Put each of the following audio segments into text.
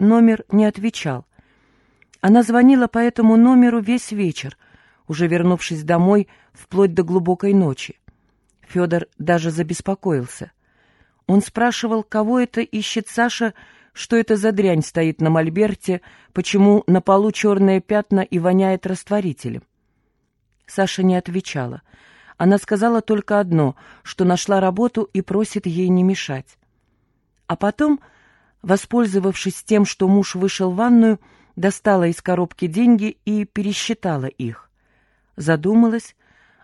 номер не отвечал. Она звонила по этому номеру весь вечер, уже вернувшись домой вплоть до глубокой ночи. Федор даже забеспокоился. Он спрашивал, кого это ищет Саша, что это за дрянь стоит на мольберте, почему на полу черные пятна и воняет растворителем. Саша не отвечала. Она сказала только одно, что нашла работу и просит ей не мешать. А потом, воспользовавшись тем, что муж вышел в ванную, достала из коробки деньги и пересчитала их. Задумалась,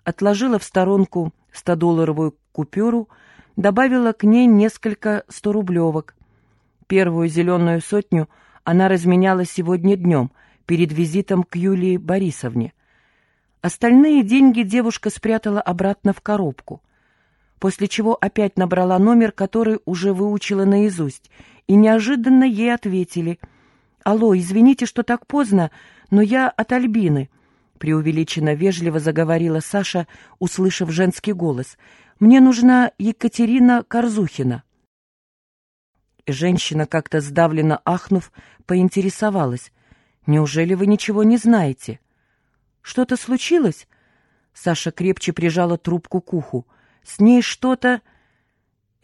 отложила в сторонку 100-долларовую купюру, добавила к ней несколько 100-рублевок. Первую зеленую сотню она разменяла сегодня днем, перед визитом к Юлии Борисовне. Остальные деньги девушка спрятала обратно в коробку, после чего опять набрала номер, который уже выучила наизусть, и неожиданно ей ответили «Алло, извините, что так поздно, но я от Альбины», преувеличенно вежливо заговорила Саша, услышав женский голос. «Мне нужна Екатерина Корзухина». Женщина, как-то сдавленно ахнув, поинтересовалась. «Неужели вы ничего не знаете?» «Что-то случилось?» Саша крепче прижала трубку к уху. «С ней что-то...»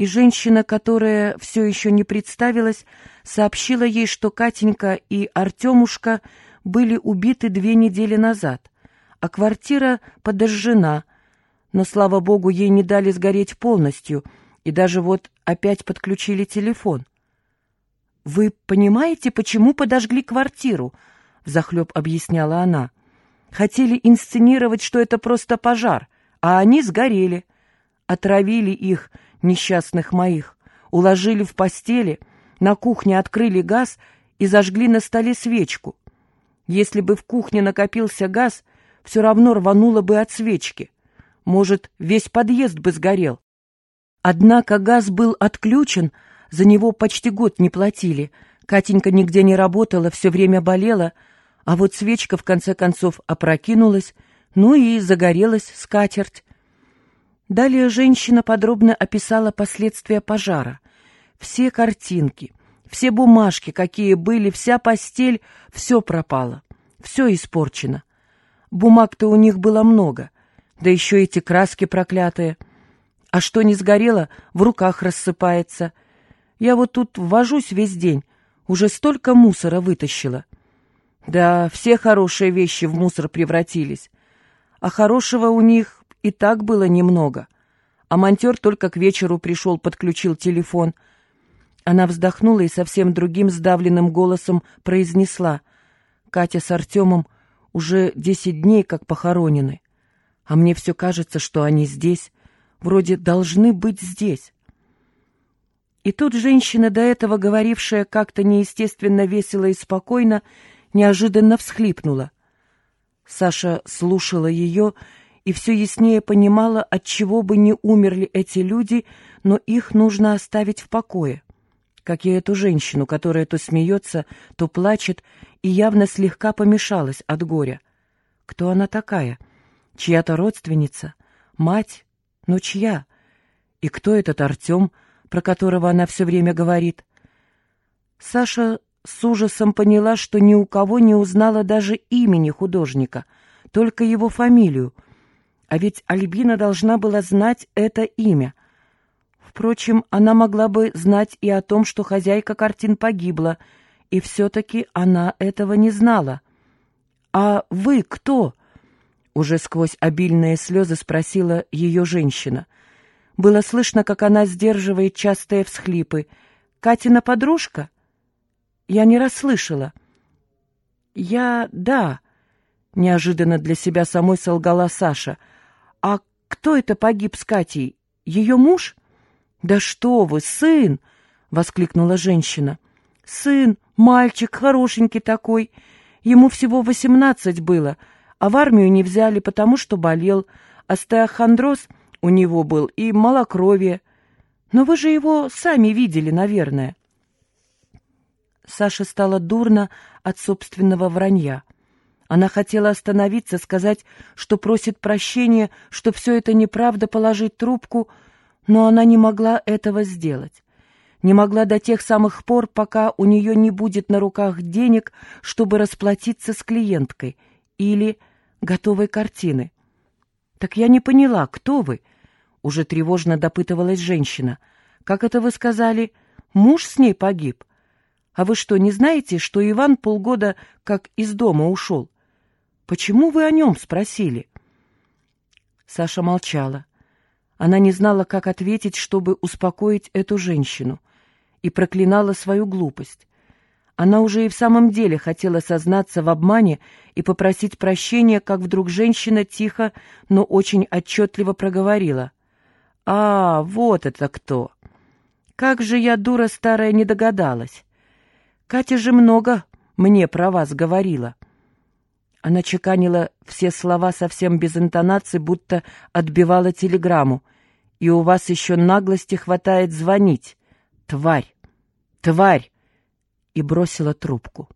И женщина, которая все еще не представилась, сообщила ей, что Катенька и Артемушка были убиты две недели назад, а квартира подожжена, но, слава богу, ей не дали сгореть полностью, и даже вот опять подключили телефон. «Вы понимаете, почему подожгли квартиру?» — взахлеб объясняла она. «Хотели инсценировать, что это просто пожар, а они сгорели. Отравили их, несчастных моих, уложили в постели, на кухне открыли газ и зажгли на столе свечку. Если бы в кухне накопился газ, все равно рвануло бы от свечки. Может, весь подъезд бы сгорел. Однако газ был отключен — за него почти год не платили. Катенька нигде не работала, все время болела, а вот свечка в конце концов опрокинулась, ну и загорелась скатерть. Далее женщина подробно описала последствия пожара. Все картинки, все бумажки, какие были, вся постель, все пропало, все испорчено. Бумаг-то у них было много, да еще эти краски проклятые. А что не сгорело, в руках рассыпается — я вот тут ввожусь весь день, уже столько мусора вытащила. Да, все хорошие вещи в мусор превратились. А хорошего у них и так было немного. А монтер только к вечеру пришел, подключил телефон. Она вздохнула и совсем другим сдавленным голосом произнесла. Катя с Артемом уже десять дней как похоронены. А мне все кажется, что они здесь, вроде должны быть здесь. И тут женщина, до этого говорившая как-то неестественно весело и спокойно, неожиданно всхлипнула. Саша слушала ее и все яснее понимала, от чего бы не умерли эти люди, но их нужно оставить в покое. Как и эту женщину, которая то смеется, то плачет и явно слегка помешалась от горя. Кто она такая? Чья-то родственница? Мать? Но чья? И кто этот Артем, про которого она все время говорит. Саша с ужасом поняла, что ни у кого не узнала даже имени художника, только его фамилию. А ведь Альбина должна была знать это имя. Впрочем, она могла бы знать и о том, что хозяйка картин погибла, и все-таки она этого не знала. «А вы кто?» — уже сквозь обильные слезы спросила ее женщина — было слышно, как она сдерживает частые всхлипы. «Катина подружка?» Я не расслышала. «Я... да...» — неожиданно для себя самой солгала Саша. «А кто это погиб с Катей? Ее муж?» «Да что вы, сын!» — воскликнула женщина. «Сын, мальчик, хорошенький такой. Ему всего восемнадцать было, а в армию не взяли, потому что болел. Остеохондроз — у него был и малокровие. Но вы же его сами видели, наверное. Саше стало дурно от собственного вранья. Она хотела остановиться, сказать, что просит прощения, что все это неправда, положить трубку, но она не могла этого сделать. не могла до тех самых пор, пока у нее не будет на руках денег, чтобы расплатиться с клиенткой или готовой картины. «Так я не поняла, кто вы?» — уже тревожно допытывалась женщина. «Как это вы сказали? Муж с ней погиб? А вы что, не знаете, что Иван полгода как из дома ушел? Почему вы о нем спросили?» Саша молчала. Она не знала, как ответить, чтобы успокоить эту женщину, и проклинала свою глупость. Она уже и в самом деле хотела сознаться в обмане и попросить прощения, как вдруг женщина тихо, но очень отчетливо проговорила. «А, вот это кто! Как же я, дура старая, не догадалась! Катя же много мне про вас говорила!» Она чеканила все слова совсем без интонации, будто отбивала телеграмму. «И у вас еще наглости хватает звонить! Тварь! Тварь!» И бросила трубку.